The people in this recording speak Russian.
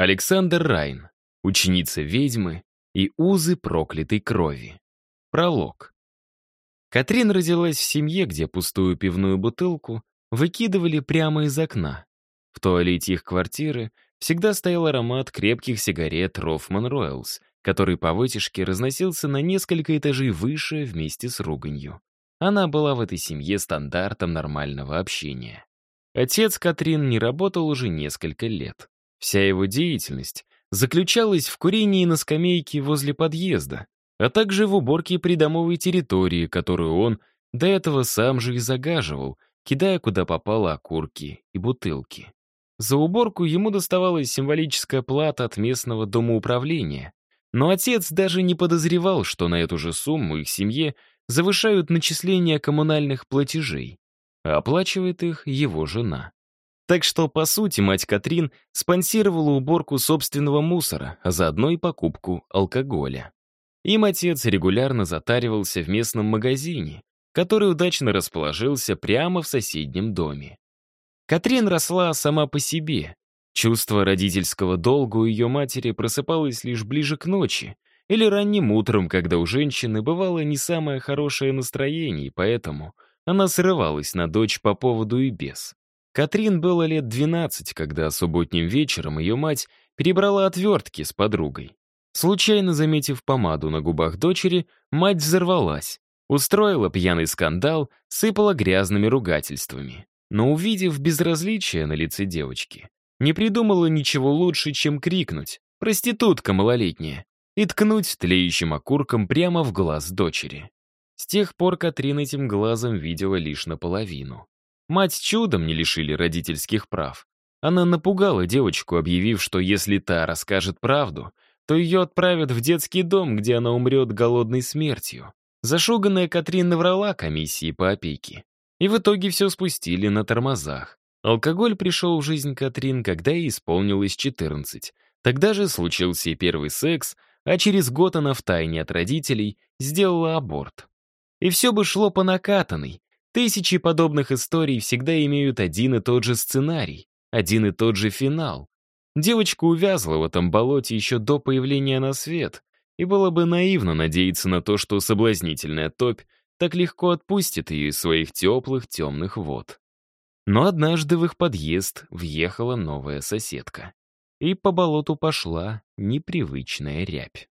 Александр Райн, ученица ведьмы и узы проклятой крови. Пролог. Катрин родилась в семье, где пустую пивную бутылку выкидывали прямо из окна. В туалете их квартиры всегда стоял аромат крепких сигарет Рофман Ройлс, который по вытяжке разносился на несколько этажей выше вместе с руганью. Она была в этой семье стандартом нормального общения. Отец Катрин не работал уже несколько лет. Вся его деятельность заключалась в курении на скамейке возле подъезда, а также в уборке придомовой территории, которую он до этого сам же и загаживал, кидая куда попало окурки и бутылки. За уборку ему доставалась символическая плата от местного домоуправления, но отец даже не подозревал, что на эту же сумму их семье завышают начисления коммунальных платежей, а оплачивает их его жена. Так что, по сути, мать Катрин спонсировала уборку собственного мусора, а заодно и покупку алкоголя. Им отец регулярно затаривался в местном магазине, который удачно расположился прямо в соседнем доме. Катрин росла сама по себе. Чувство родительского долга у ее матери просыпалось лишь ближе к ночи или ранним утром, когда у женщины бывало не самое хорошее настроение, и поэтому она срывалась на дочь по поводу и без. Катрин было лет 12, когда субботним вечером ее мать перебрала отвертки с подругой. Случайно заметив помаду на губах дочери, мать взорвалась, устроила пьяный скандал, сыпала грязными ругательствами. Но увидев безразличие на лице девочки, не придумала ничего лучше, чем крикнуть «Проститутка малолетняя!» и ткнуть тлеющим окурком прямо в глаз дочери. С тех пор Катрин этим глазом видела лишь наполовину. Мать чудом не лишили родительских прав. Она напугала девочку, объявив, что если та расскажет правду, то ее отправят в детский дом, где она умрет голодной смертью. Зашуганная Катрин наврала комиссии по опеке. И в итоге все спустили на тормозах. Алкоголь пришел в жизнь Катрин, когда ей исполнилось 14. Тогда же случился и первый секс, а через год она втайне от родителей сделала аборт. И все бы шло по накатанной, Тысячи подобных историй всегда имеют один и тот же сценарий, один и тот же финал. Девочка увязла в этом болоте еще до появления на свет, и было бы наивно надеяться на то, что соблазнительная топь так легко отпустит ее из своих теплых темных вод. Но однажды в их подъезд въехала новая соседка. И по болоту пошла непривычная рябь.